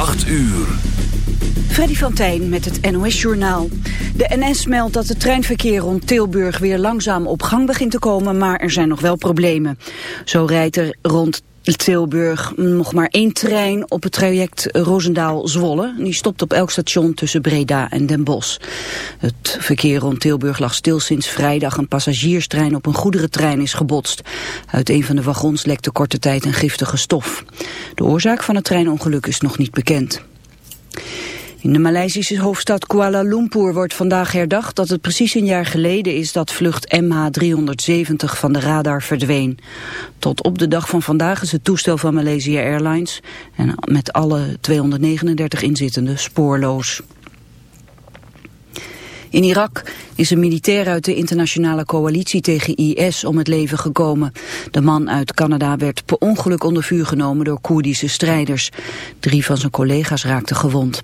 8 uur. Freddy van Tijn met het NOS-journaal. De NS meldt dat het treinverkeer rond Tilburg weer langzaam op gang begint te komen, maar er zijn nog wel problemen. Zo rijdt er rond Tilburg nog maar één trein op het traject Roosendaal-Zwolle. Die stopt op elk station tussen Breda en Den Bosch. Het verkeer rond Tilburg lag stil sinds vrijdag. Een passagierstrein op een goederentrein is gebotst. Uit een van de wagons lekte korte tijd een giftige stof. De oorzaak van het treinongeluk is nog niet bekend. In de Maleisische hoofdstad Kuala Lumpur wordt vandaag herdacht dat het precies een jaar geleden is dat vlucht MH370 van de radar verdween. Tot op de dag van vandaag is het toestel van Malaysia Airlines en met alle 239 inzittenden spoorloos. In Irak is een militair uit de internationale coalitie tegen IS om het leven gekomen. De man uit Canada werd per ongeluk onder vuur genomen door Koerdische strijders. Drie van zijn collega's raakten gewond.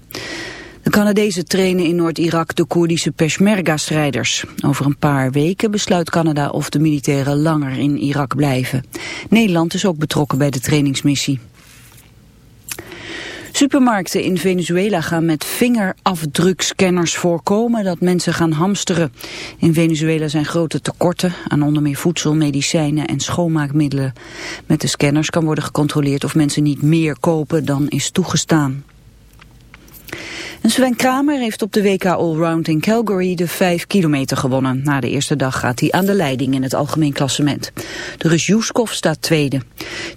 De Canadezen trainen in Noord-Irak de Koerdische Peshmerga-strijders. Over een paar weken besluit Canada of de militairen langer in Irak blijven. Nederland is ook betrokken bij de trainingsmissie. Supermarkten in Venezuela gaan met vingerafdrukscanners voorkomen dat mensen gaan hamsteren. In Venezuela zijn grote tekorten aan onder meer voedsel, medicijnen en schoonmaakmiddelen. Met de scanners kan worden gecontroleerd of mensen niet meer kopen dan is toegestaan. En Sven Kramer heeft op de WK Allround in Calgary de 5 kilometer gewonnen. Na de eerste dag gaat hij aan de leiding in het algemeen klassement. De Rus Juskov staat tweede.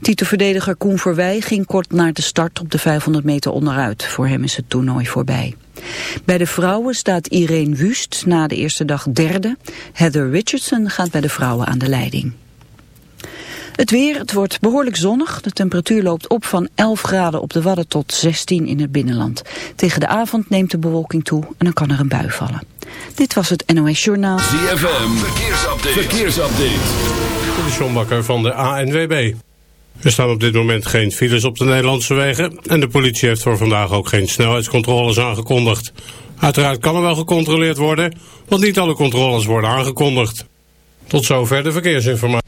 Titelverdediger Koen Verwij ging kort naar de start op de 500 meter onderuit. Voor hem is het toernooi voorbij. Bij de vrouwen staat Irene Wust na de eerste dag derde. Heather Richardson gaat bij de vrouwen aan de leiding. Het weer, het wordt behoorlijk zonnig. De temperatuur loopt op van 11 graden op de Wadden tot 16 in het binnenland. Tegen de avond neemt de bewolking toe en dan kan er een bui vallen. Dit was het NOS Journaal. ZFM, verkeersupdate. verkeersupdate. De John Bakker van de ANWB. Er staan op dit moment geen files op de Nederlandse wegen... en de politie heeft voor vandaag ook geen snelheidscontroles aangekondigd. Uiteraard kan er wel gecontroleerd worden... want niet alle controles worden aangekondigd. Tot zover de verkeersinformatie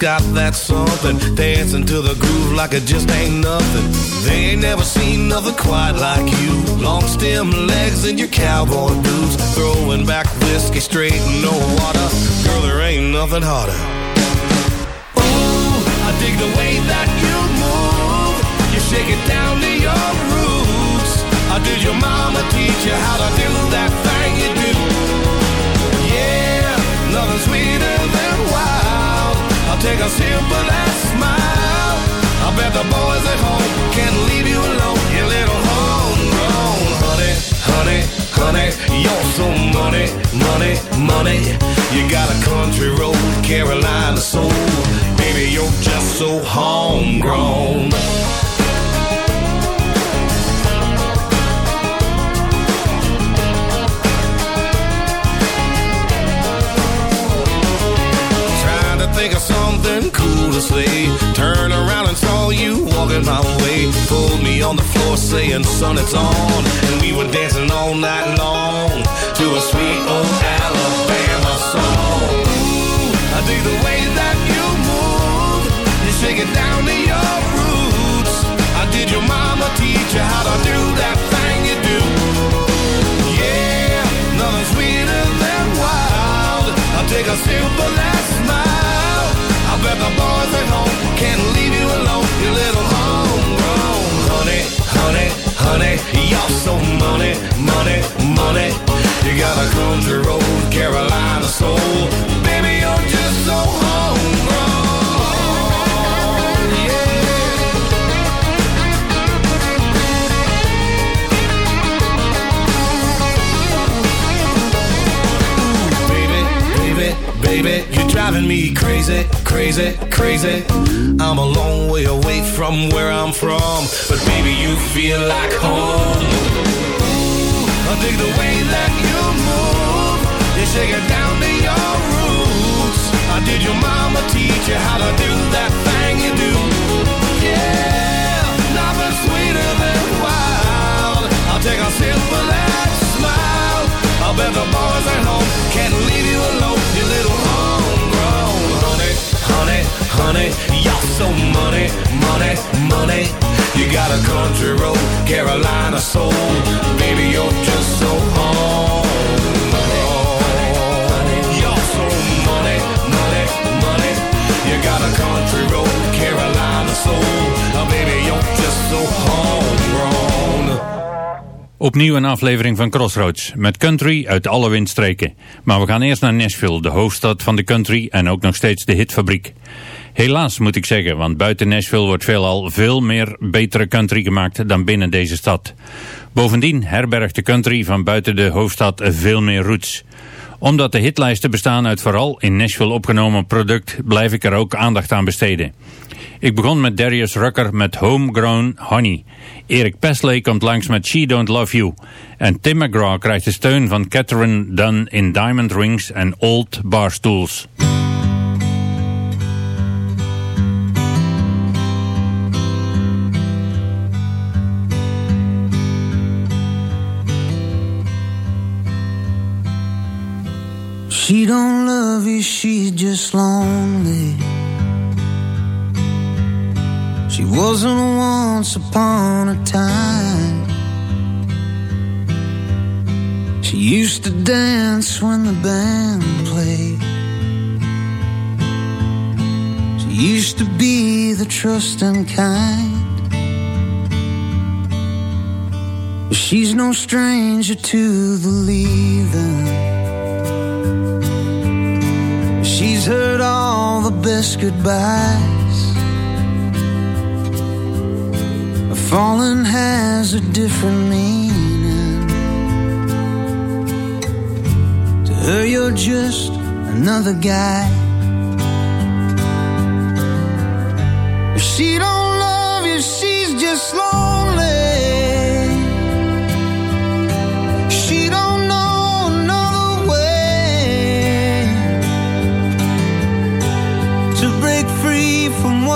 Got that something. Dancing to the groove like it just ain't nothing. They ain't never seen nothing quite like you. Long stem legs and your cowboy boots. Throwing back whiskey straight in no water. Girl, there ain't nothing harder. The boys at home can't leave you alone, you little homegrown honey, honey, honey. You're so money, money, money. You got a country road, Carolina soul. Baby, you're just so homegrown. Trying to think of something cool to say. Turn around and saw you walking my way. Pulled me on the floor saying, son, it's on. And we were dancing all night long to a sweet old Alabama song. Ooh, I dig the way that you move. You shake it down to your roots. I did your mama teach you how to do that thing you do? Yeah, nothing sweeter than wild. I'll take a of that smile. Bet the boys at home can't leave you alone, you little homegrown honey, honey, honey. You're so money, money, money. You got a country road, Carolina soul. Baby, you're just so homegrown. Baby, you're driving me crazy, crazy, crazy. I'm a long way away from where I'm from, but baby, you feel like home. Ooh, I dig the way that you move. You shake it down to your roots. I did your mama teach you how to do that thing you do? Yeah, nothing sweeter than wild. I'll take a sip of that smile. I'll bet the boys at home can't leave you alone, honey. You're so money, money, money. You got a country road, Carolina soul. Baby, you're just so homegrown. You're so money, money, money. You got a country road, Carolina soul. Oh, baby, you're just so homegrown. Opnieuw een aflevering van Crossroads, met country uit alle windstreken. Maar we gaan eerst naar Nashville, de hoofdstad van de country en ook nog steeds de hitfabriek. Helaas moet ik zeggen, want buiten Nashville wordt veelal veel meer betere country gemaakt dan binnen deze stad. Bovendien herbergt de country van buiten de hoofdstad veel meer roots. Omdat de hitlijsten bestaan uit vooral in Nashville opgenomen product, blijf ik er ook aandacht aan besteden. Ik begon met Darius Rucker met Homegrown Honey. Erik Pesley komt langs met She Don't Love You. En Tim McGraw krijgt de steun van Catherine Dunn in Diamond Rings en Old Barstools. She don't love you, she's just lonely. She wasn't once upon a time. She used to dance when the band played. She used to be the trusting kind. She's no stranger to the leaving. Best goodbyes. Falling has a different meaning. To her, you're just another guy. If she don't love you, she's just lonely.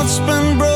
What's been broken.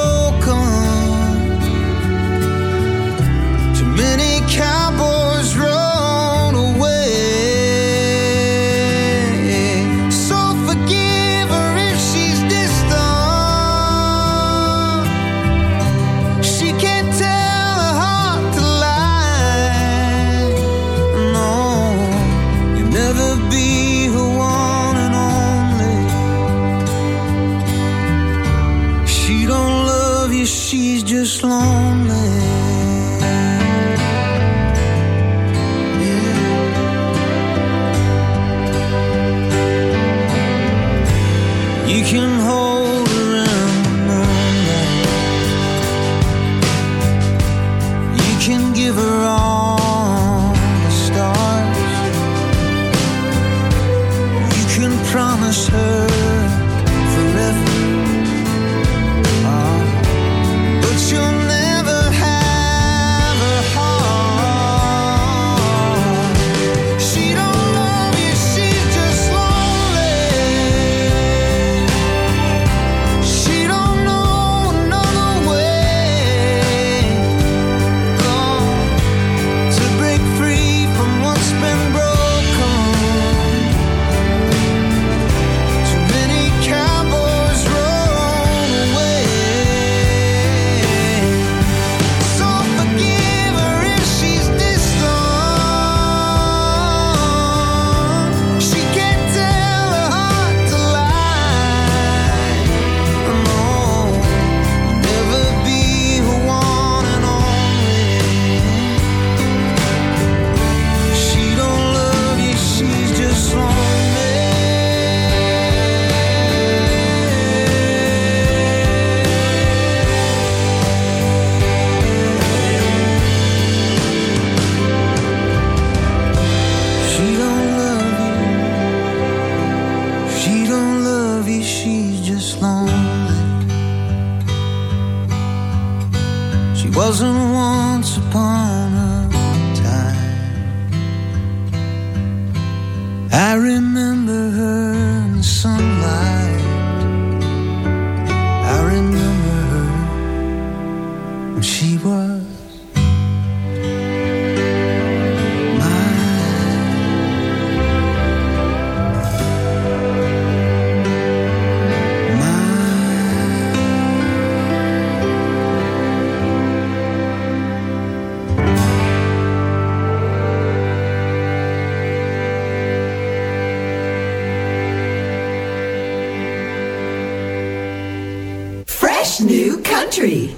Country.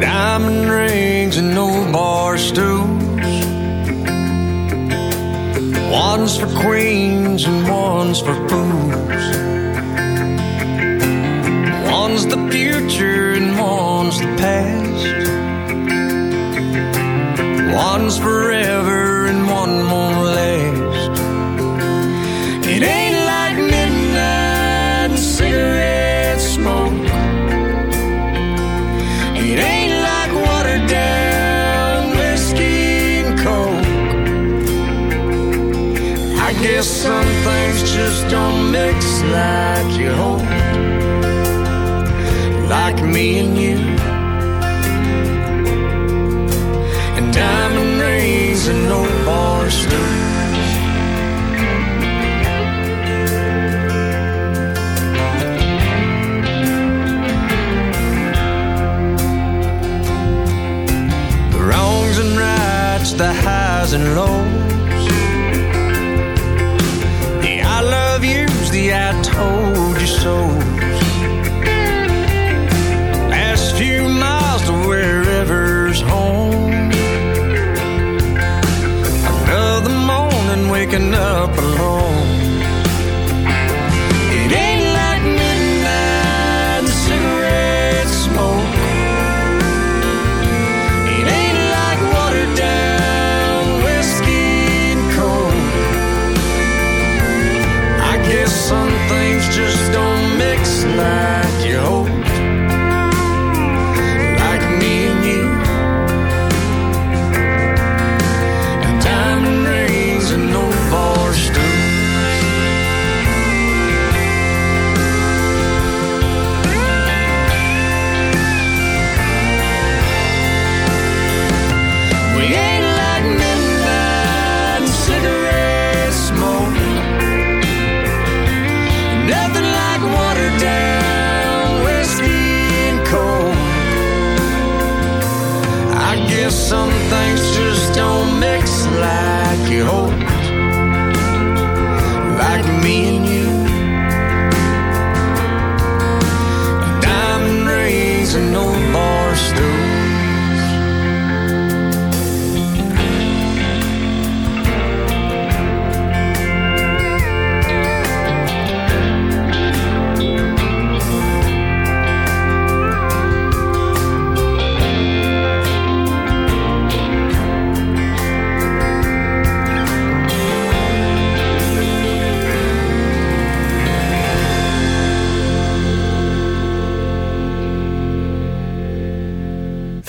Diamond rings and old bar stools. One's for queens and one's for fools. mix like you hoped, like me and you. And diamond rings and no and rights, the highs and lows.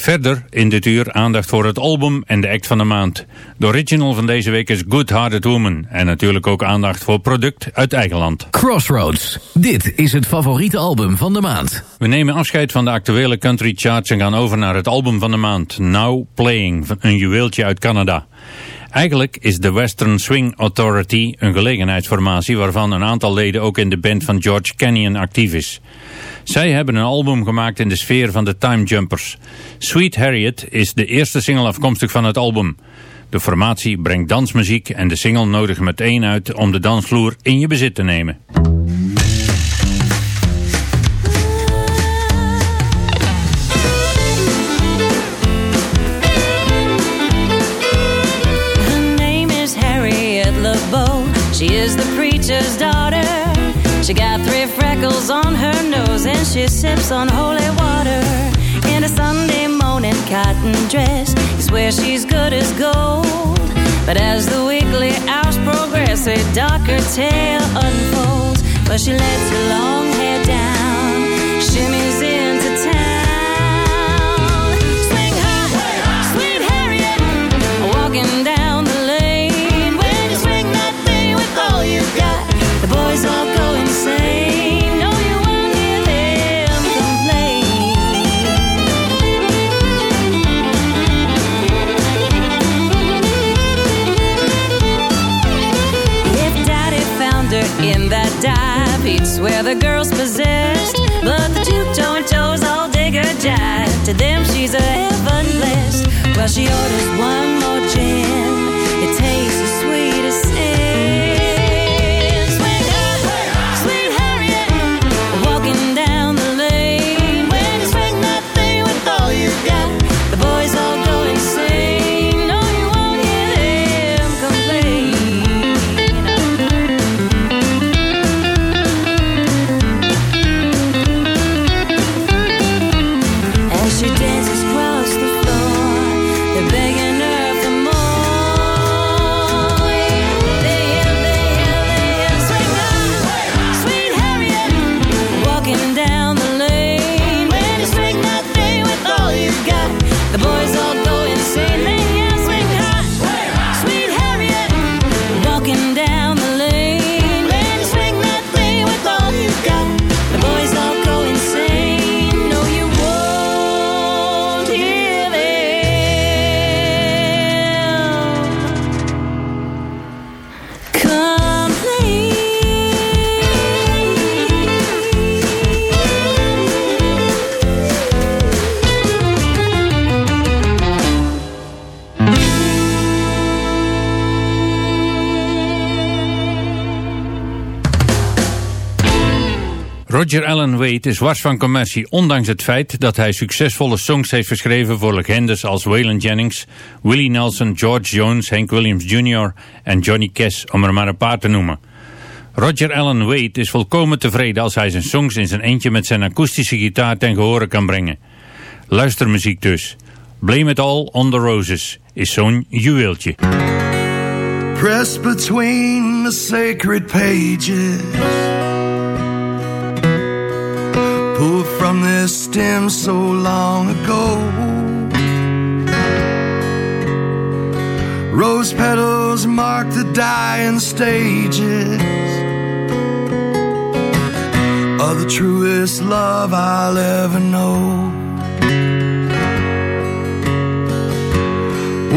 Verder in dit uur aandacht voor het album en de act van de maand. De original van deze week is Good Hearted Woman. En natuurlijk ook aandacht voor product uit eigen land. Crossroads. Dit is het favoriete album van de maand. We nemen afscheid van de actuele country charts en gaan over naar het album van de maand. Now Playing, een juweeltje uit Canada. Eigenlijk is de Western Swing Authority een gelegenheidsformatie waarvan een aantal leden ook in de band van George Canyon actief is. Zij hebben een album gemaakt in de sfeer van de Time Jumpers. Sweet Harriet is de eerste single afkomstig van het album. De formatie brengt dansmuziek en de single nodigt meteen uit om de dansvloer in je bezit te nemen. She sips on holy water. In a Sunday morning cotton dress, you swear she's good as gold. But as the weekly hours progress, a darker tale unfolds. But she lets her long hair down, shimmies into town. To them, she's a heaven blessed. Well, she orders one more gin. Allen Wade is wars van commercie, ondanks het feit dat hij succesvolle songs heeft geschreven voor legendes als Waylon Jennings, Willie Nelson, George Jones, Hank Williams Jr. en Johnny Cash, om er maar een paar te noemen. Roger Allen Wade is volkomen tevreden als hij zijn songs in zijn eentje met zijn akoestische gitaar ten gehore kan brengen. Luistermuziek dus. Blame It All on the Roses is zo'n juweeltje. pressed between the sacred pages. Pulled from this stem so long ago. Rose petals mark the dying stages of the truest love I'll ever know.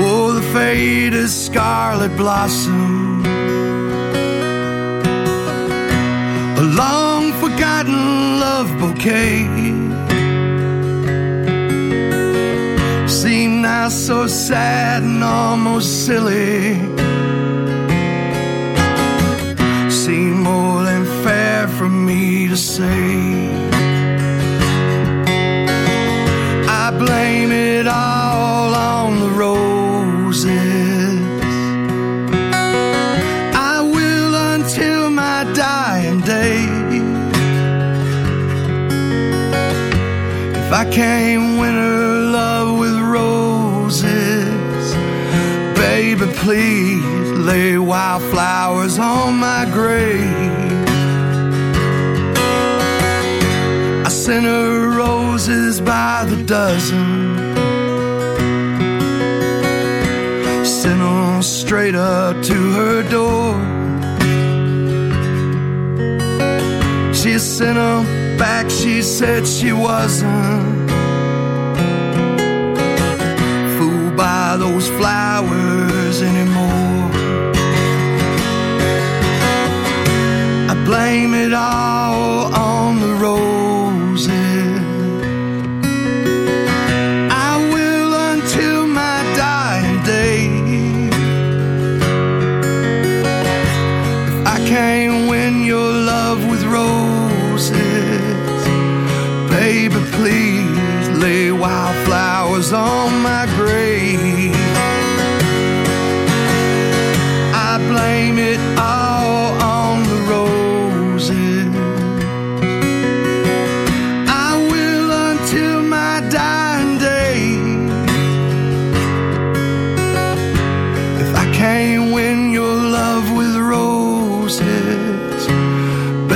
Oh, the faded scarlet blossom. A forgotten love bouquet. Seem now so sad and almost silly. Seem more than fair for me to say. came winter love with roses. Baby, please lay wildflowers on my grave. I sent her roses by the dozen. Sent straight up to her door. She sent them back, she said she wasn't. By those flowers anymore. I blame it all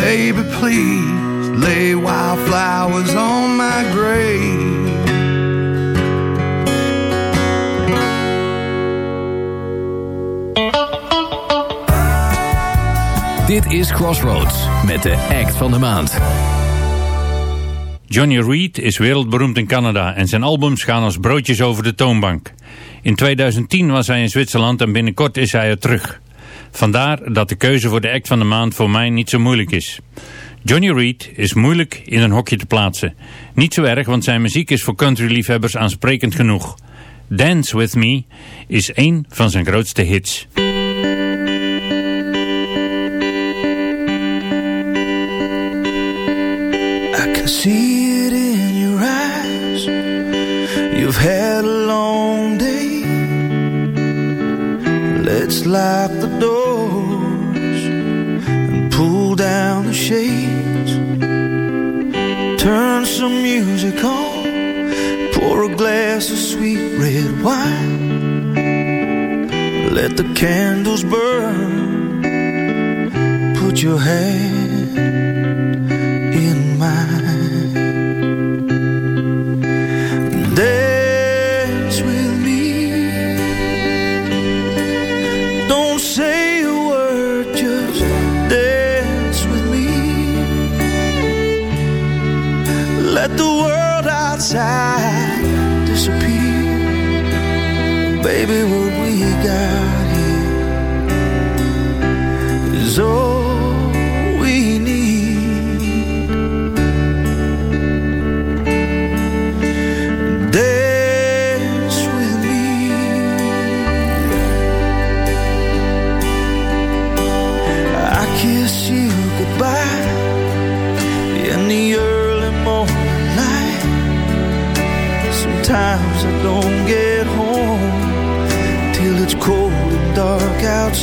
baby, please lay wildflowers on my grave. Dit is Crossroads met de act van de maand. Johnny Reed is wereldberoemd in Canada en zijn albums gaan als broodjes over de toonbank. In 2010 was hij in Zwitserland en binnenkort is hij er terug. Vandaar dat de keuze voor de act van de maand voor mij niet zo moeilijk is. Johnny Reed is moeilijk in een hokje te plaatsen. Niet zo erg, want zijn muziek is voor countryliefhebbers aansprekend genoeg. Dance With Me is één van zijn grootste hits. I can see it in your eyes. You've Let's lock the doors and pull down the shades. Turn some music on. Pour a glass of sweet red wine. Let the candles burn. Put your hand outside disappear. Baby, what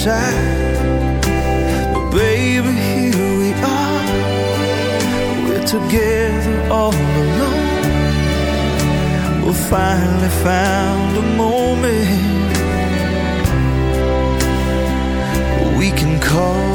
outside. But baby, here we are. We're together all alone. We finally found a moment we can call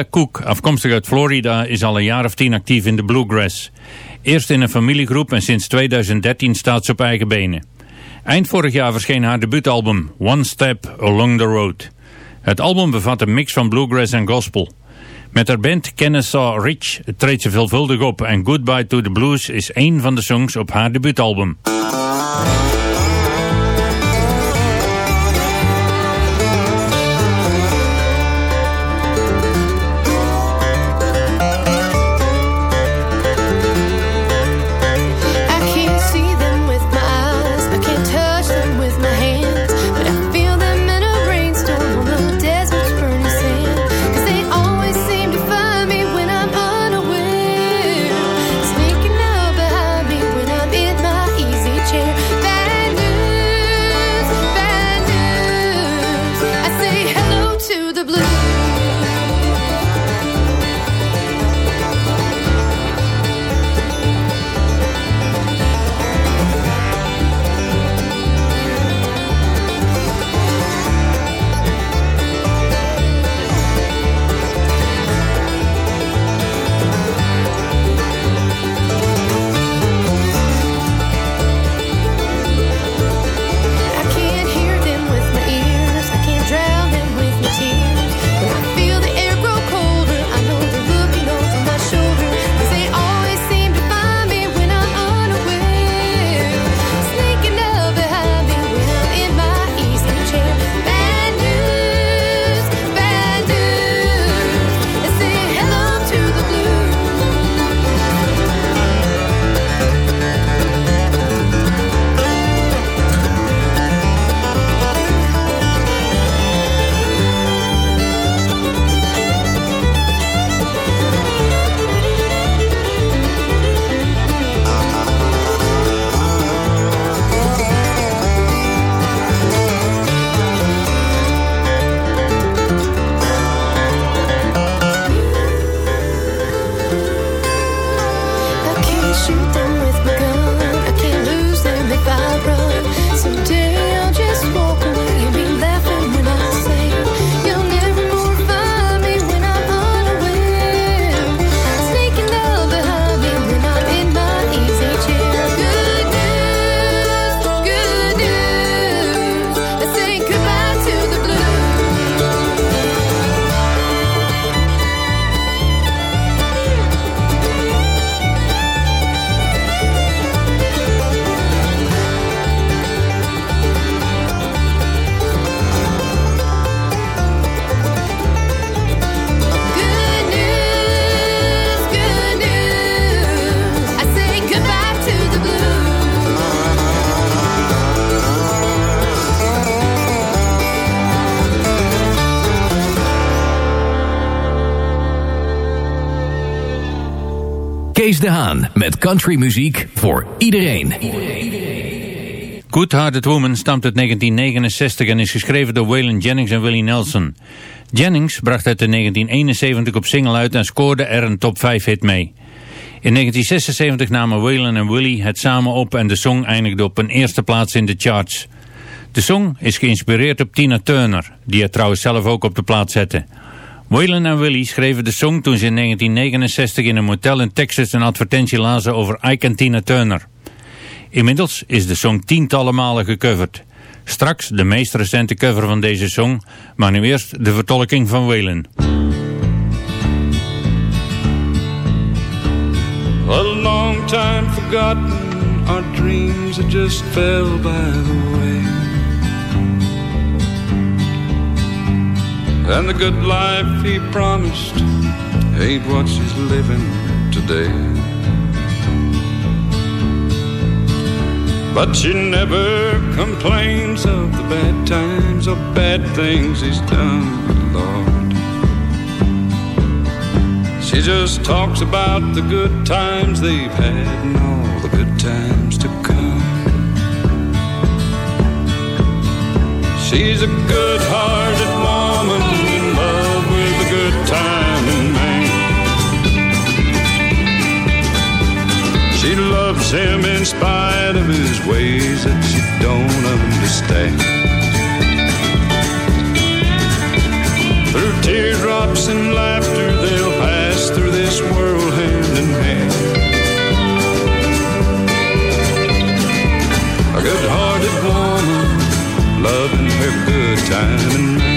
Amanda Cook, afkomstig uit Florida, is al een jaar of tien actief in de bluegrass. Eerst in een familiegroep en sinds 2013 staat ze op eigen benen. Eind vorig jaar verscheen haar debuutalbum One Step Along the Road. Het album bevat een mix van bluegrass en gospel. Met haar band Kennesaw Rich treedt ze veelvuldig op en Goodbye to the Blues is één van de songs op haar debuutalbum. De Haan met countrymuziek voor iedereen. Good Hearted Woman stamt uit 1969 en is geschreven door Waylon Jennings en Willie Nelson. Jennings bracht het in 1971 op single uit en scoorde er een top 5 hit mee. In 1976 namen Waylon en Willie het samen op en de song eindigde op een eerste plaats in de charts. De song is geïnspireerd op Tina Turner, die het trouwens zelf ook op de plaats zette. Waylon en Willie schreven de song toen ze in 1969 in een motel in Texas een advertentie lazen over Ike en Tina Turner. Inmiddels is de song tientallen malen gecoverd. Straks de meest recente cover van deze song, maar nu eerst de vertolking van Waylon. A long time forgotten, our dreams that just fell by the And the good life he promised ain't what she's living today. But she never complains of the bad times or bad things he's done, Lord. She just talks about the good times they've had and all the good times to come. She's a good-hearted him in spite of his ways that she don't understand. Through teardrops and laughter, they'll pass through this world hand in hand. A good-hearted woman, loving her good time and man.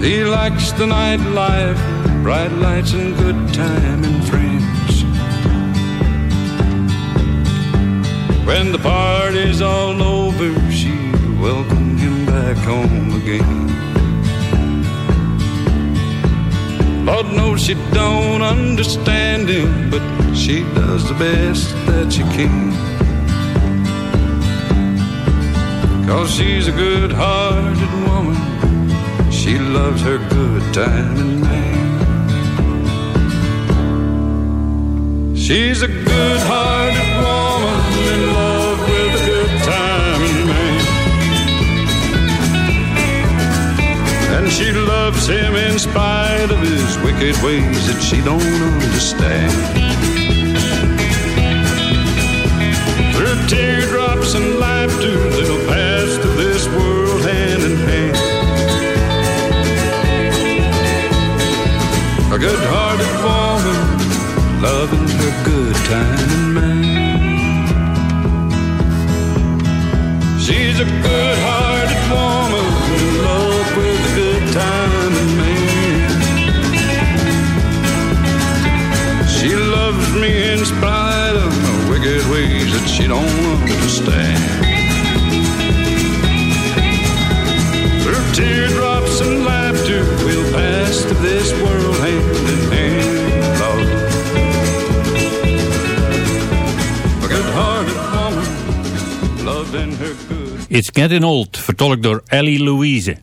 He likes the nightlife, bright lights and good time and friends. When the party's all over, she'll welcome him back home again. Lord knows she don't understand him, but she does the best that she can. Cause she's a good-hearted woman. She loves her good time and man. She's a good-hearted woman in love with a good time man. And she loves him in spite of his wicked ways that she don't understand. Loving her good time man. She's a good-hearted woman, in love with a good time man. She loves me in spite of my wicked ways that she don't understand. It's Getting Old, vertolkt door Ellie Louise.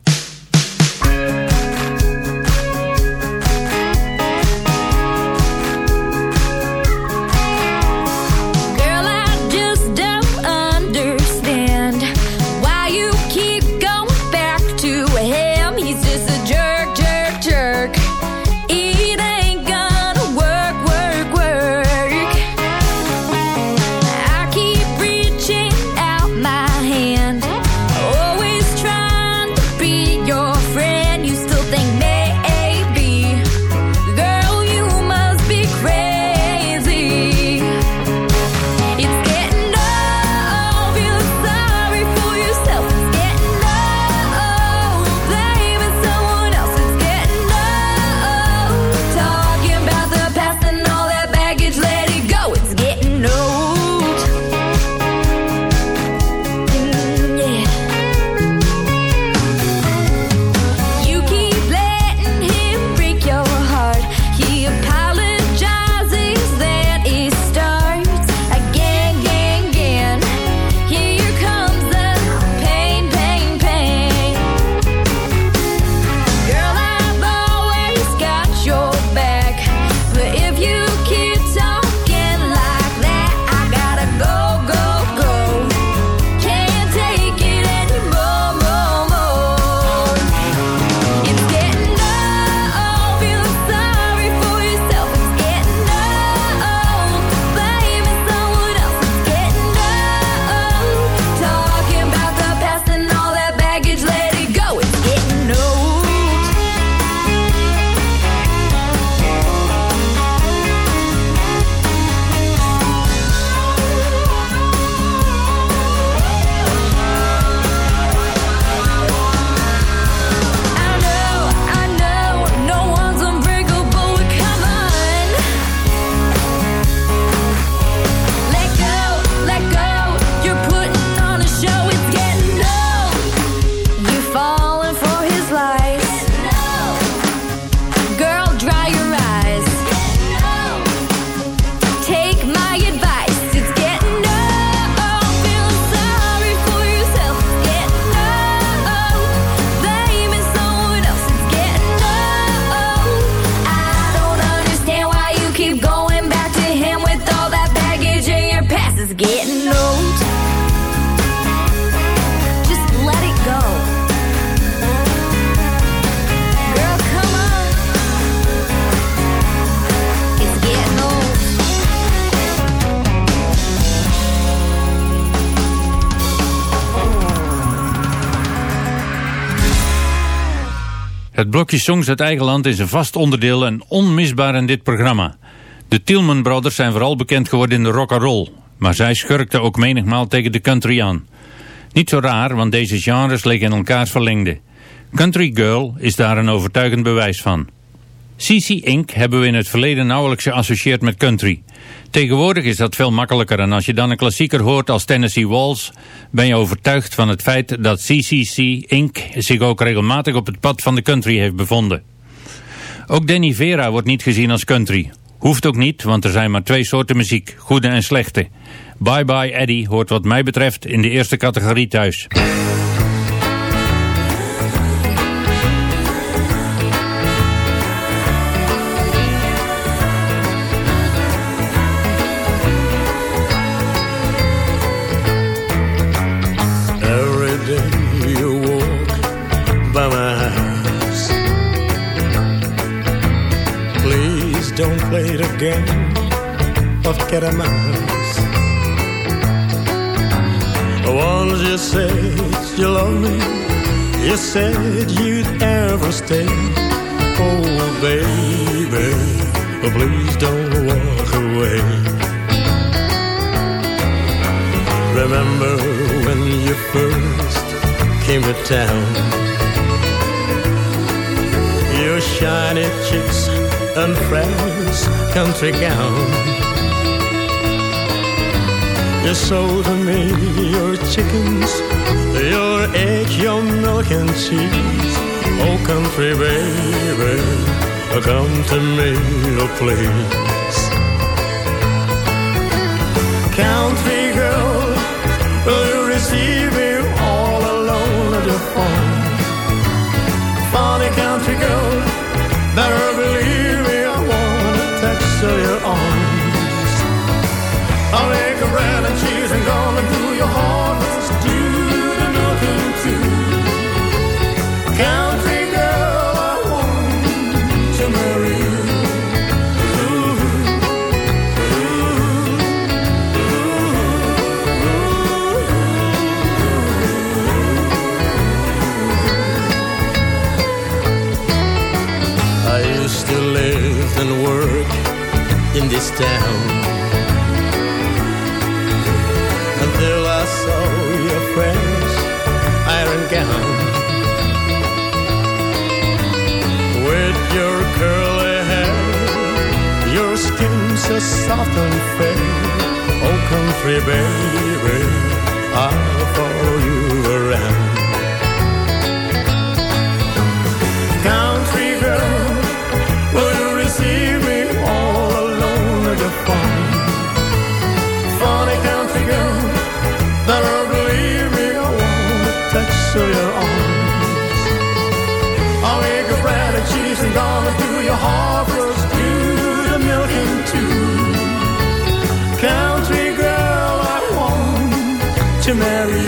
Blokje songs uit eigen land is een vast onderdeel en onmisbaar in dit programma. De Tielman Brothers zijn vooral bekend geworden in de rock and roll, maar zij schurkten ook menigmaal tegen de country aan. Niet zo raar, want deze genres liggen in elkaars verlengde. Country Girl is daar een overtuigend bewijs van. CC Inc. hebben we in het verleden nauwelijks geassocieerd met country. Tegenwoordig is dat veel makkelijker en als je dan een klassieker hoort als Tennessee Waltz, ben je overtuigd van het feit dat CCC Inc. zich ook regelmatig op het pad van de country heeft bevonden. Ook Danny Vera wordt niet gezien als country. Hoeft ook niet, want er zijn maar twee soorten muziek, goede en slechte. Bye Bye Eddie hoort wat mij betreft in de eerste categorie thuis. Please don't play the game of cat and mouse. Once you said you love me, you said you'd ever stay. Oh, baby, please don't walk away. Remember when you first came to town? Your shiny cheeks and fresh country gown. You sold to me your chickens, your eggs, your milk and cheese. Oh, country baby, come to me, oh please. Country girl, will you receive me all alone at your phone? Funny country girl, better this town until I saw your fresh iron gown with your curly hair, your skin so soft and fair. Oh, country baby, I'll follow you around. Touch your arms. I'll make a bread and cheese and gonna do your harvest, do the milking too. Country girl, I want to marry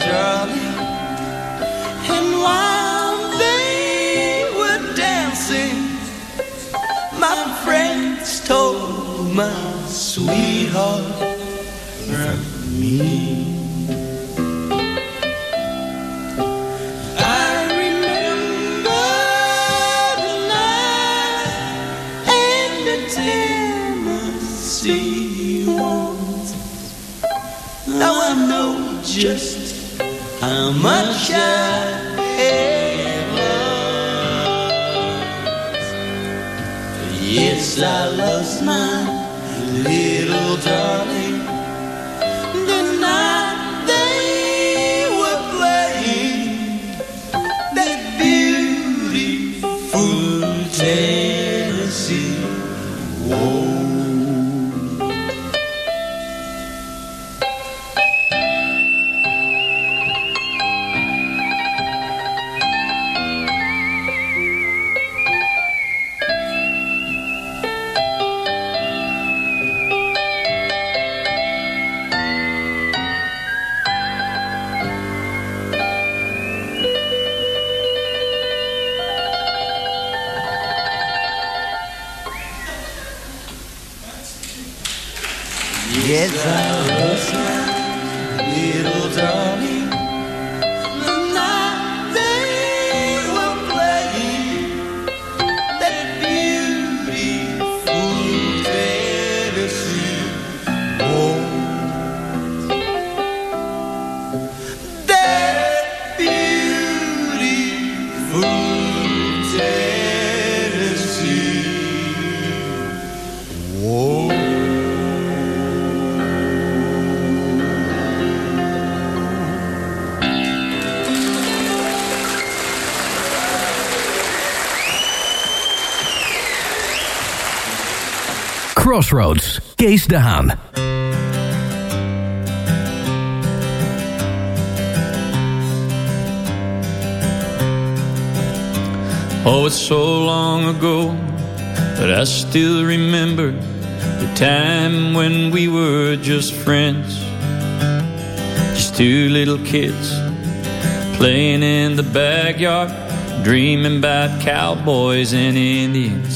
darling. And while they were dancing, my friends told my sweetheart from me. i remember Tennessee Waltz. Now I know just how much I lost. Yes, I lost Crossroads, Kees de Haan. Oh, it's so long ago, but I still remember the time when we were just friends. Just two little kids playing in the backyard, dreaming about cowboys and Indians.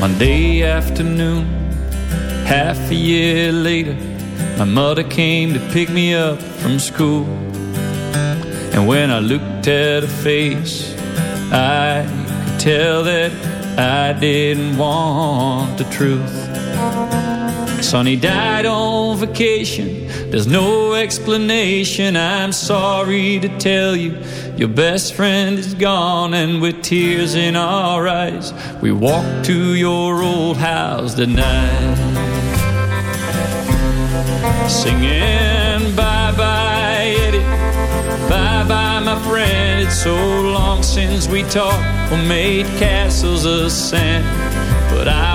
Monday afternoon, half a year later, my mother came to pick me up from school. And when I looked at her face, I could tell that I didn't want the truth. Sonny died on vacation. There's no explanation. I'm sorry to tell you, your best friend is gone, and with tears in our eyes, we walked to your old house tonight, singing bye bye, Eddie. Bye bye, my friend. It's so long since we talked or made castles of sand. But I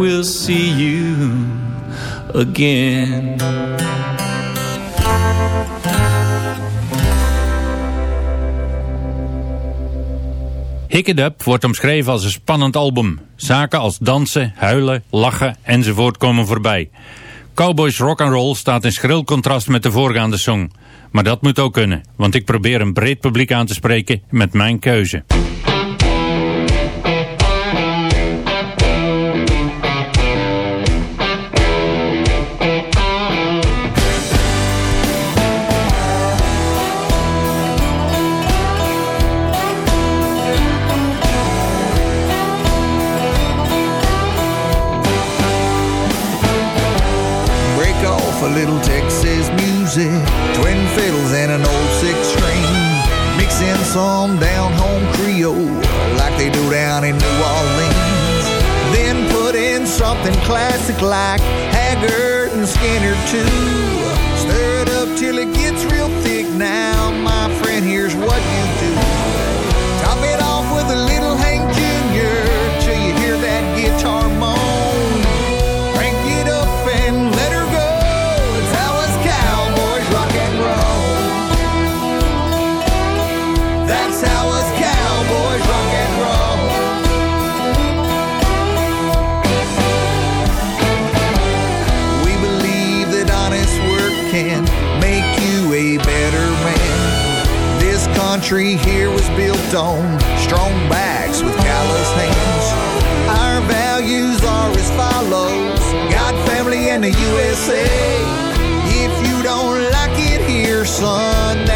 will see you again. Hick It Up wordt omschreven als een spannend album. Zaken als dansen, huilen, lachen enzovoort komen voorbij. Cowboys Rock and Roll staat in schril contrast met de voorgaande song. Maar dat moet ook kunnen, want ik probeer een breed publiek aan te spreken met mijn keuze. Texas music, twin fiddles and an old six string. Mix in some down home Creole, like they do down in New Orleans. Then put in something classic like Haggard and Skynyrd too. Stir it up till it gets real thick. Now, my friend, here's what you country here was built on strong backs with callous hands. Our values are as follows God, family, and the USA. If you don't like it here, son,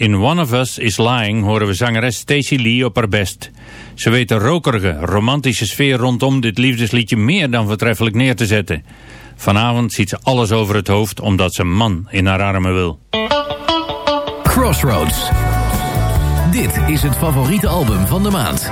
In One of Us is Lying horen we zangeres Stacey Lee op haar best. Ze weet de rokerige, romantische sfeer rondom dit liefdesliedje meer dan voortreffelijk neer te zetten. Vanavond ziet ze alles over het hoofd omdat ze man in haar armen wil. Crossroads. Dit is het favoriete album van de maand.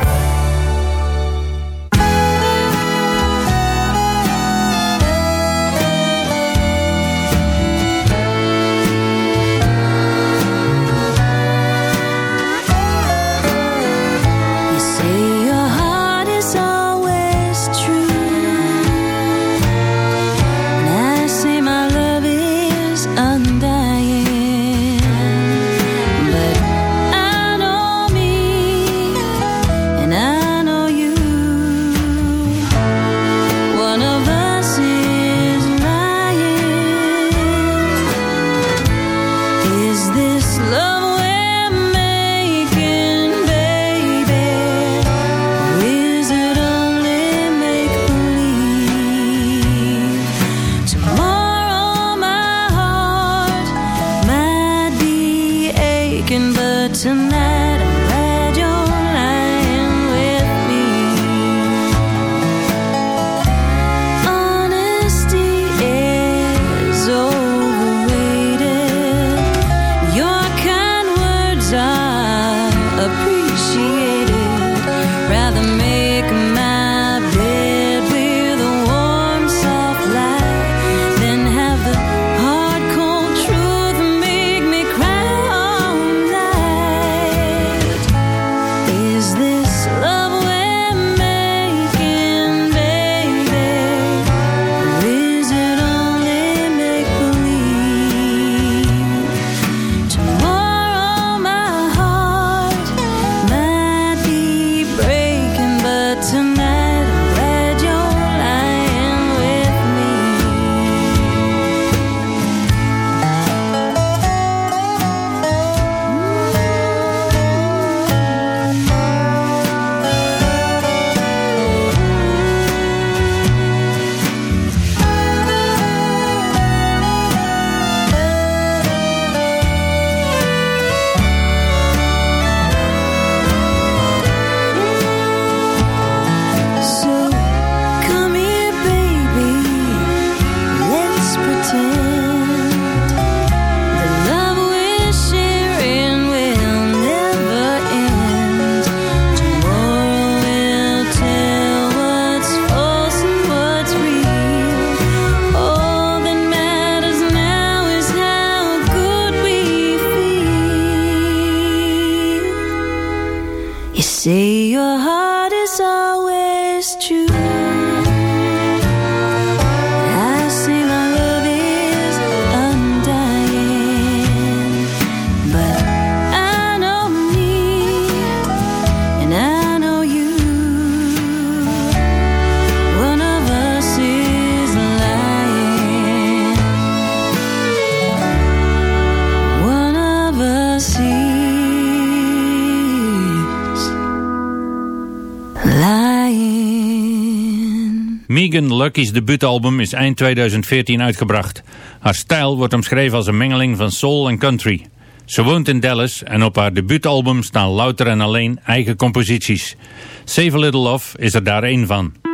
Lucky's debuutalbum is eind 2014 uitgebracht. Haar stijl wordt omschreven als een mengeling van soul en country. Ze woont in Dallas en op haar debuutalbum staan louter en alleen eigen composities. Save a Little Love is er daar één van.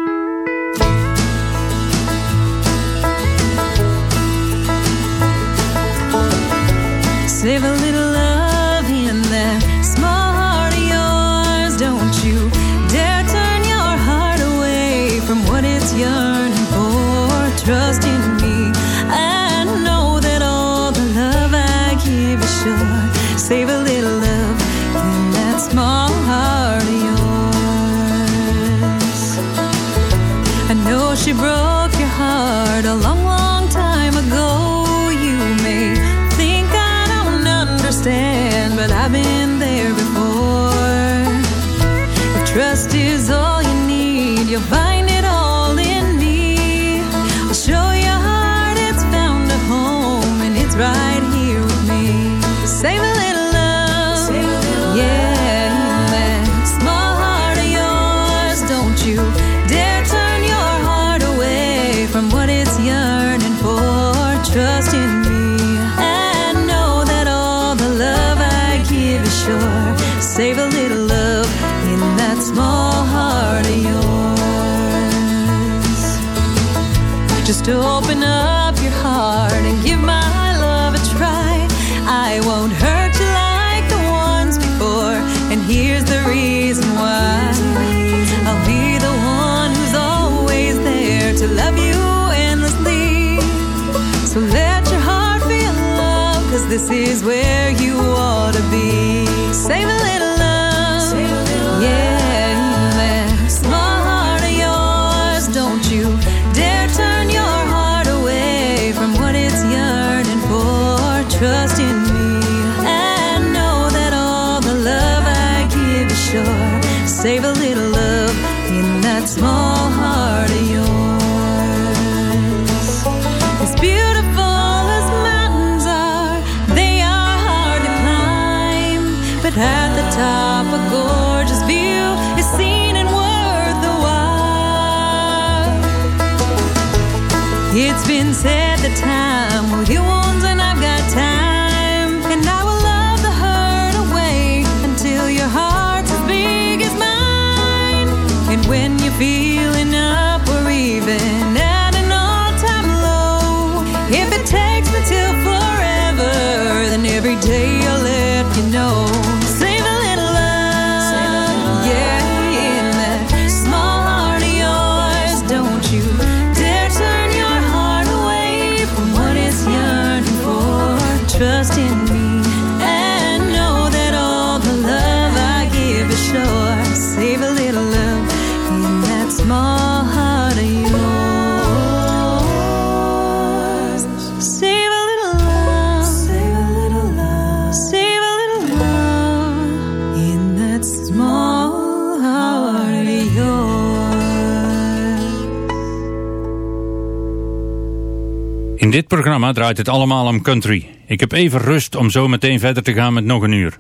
draait het allemaal om country. Ik heb even rust om zo meteen verder te gaan met nog een uur.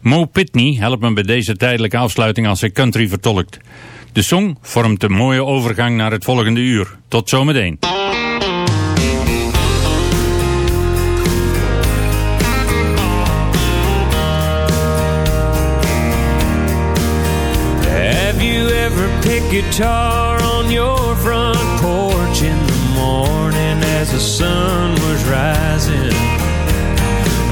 Mo Pitney helpt me bij deze tijdelijke afsluiting als hij country vertolkt. De song vormt een mooie overgang naar het volgende uur. Tot zometeen. Have you ever picked on your front as the sun was rising.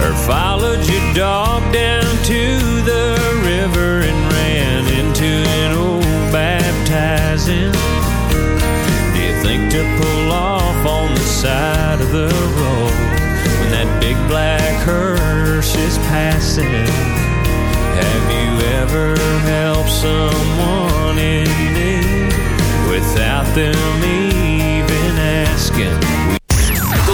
Or followed your dog down to the river and ran into an old baptizing. Do you think to pull off on the side of the road When that big black hearse is passing? Have you ever helped someone in need Without them even asking?